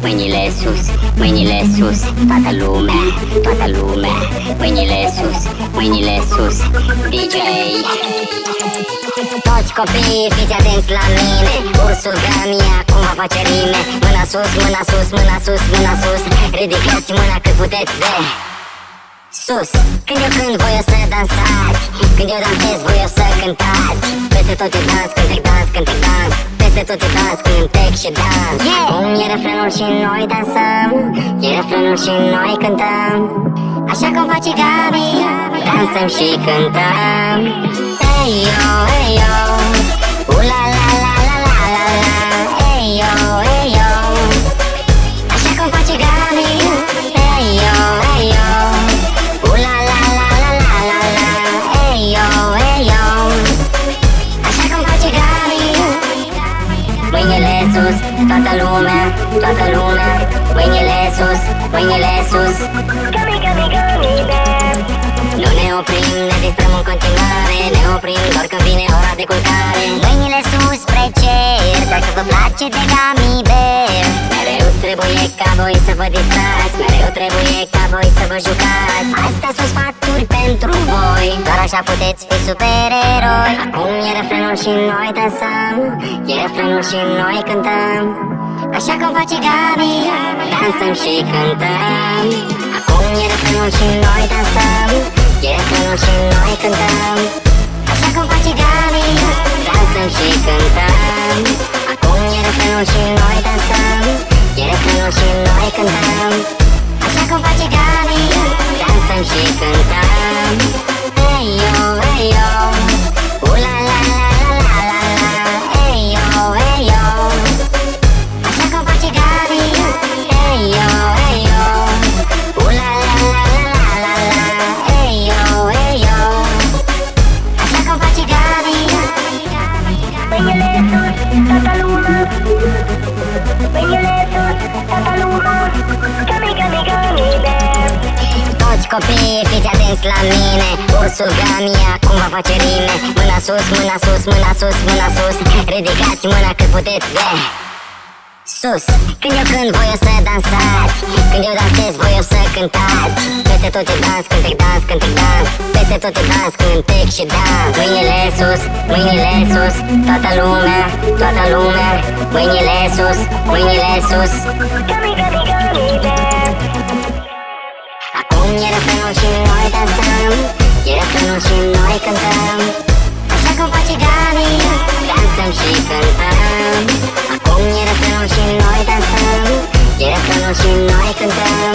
Mâinile sus, mâinile sus, toată lumea, toată lumea. Mâinile sus, mâinile sus, DJ Toți copiii fiți atenți la mine. Ursul Gamia cum va face rime. Mâna sus, mâna sus, mâna sus, mâna sus. Ridicați mâna cât puteți de sus Când eu cânt voi o să dansați Când eu dansez voi o să cântați. Peste tot e dans, cântec dans, cântec dans. Peste tot e dans, cântec și dans. Yeah! Acum e refrenul și noi dansăm E refrenul și noi cântăm. Așa cum face Gabi Dansăm și cântăm. Hey yo, hey yo Mâinile sus, toată lumea, toată lumea Mâinile sus, mâinile sus. Gami, gami, gami, bam Nu ne oprim, ne distrăm în continuare Ne oprim doar când vine ora de culcare. Mâinile sus spre cer Dacă vă place de gummy bear Mereu trebuie ca voi să vă distrați Mereu trebuie ca voi să vă jucați așa puteți fi supereroi. Acum e refrenul și noi dansăm. E refrenul și noi cântăm. Așa cum face Gabi Dansăm și cântăm. Acum e refrenul și noi dansăm. E refrenul și noi cântăm. Așa cum face Gabi Dansăm și cântăm. Acum e refrenul și noi dansăm. E refrenul și noi cântăm. Așa cum face Gabi Dansăm și cântăm Toți copiii fiți atenți la mine. Ursul Gamia cum va face rime. Mâna sus, mâna sus, mâna sus, mâna sus. Ridicați mâna cât puteți de Sus, când eu cânt voi o să dansați. Când eu dansez voi o să cântați. Peste tot e dans, cântec dans, cântec dans. Peste tot e dans, cântec și dans. Mâinile sus, mâinile sus. Toată lumea, toată lumea Mâinile sus, mâinile sus și noi cântăm Așa cum face Gabi Dansăm și cântăm Acum e refrenul și noi dansăm E refrenul și noi cântăm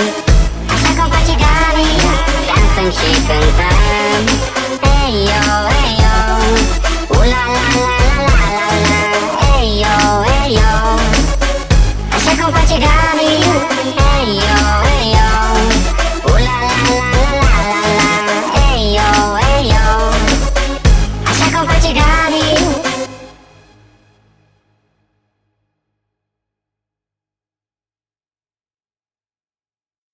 Așa cum face Gabi Dansăm și cântăm Hey yo, hey yo Ula la la la la la la Hey yo, hey yo Așa cum face Gabi Hey yo,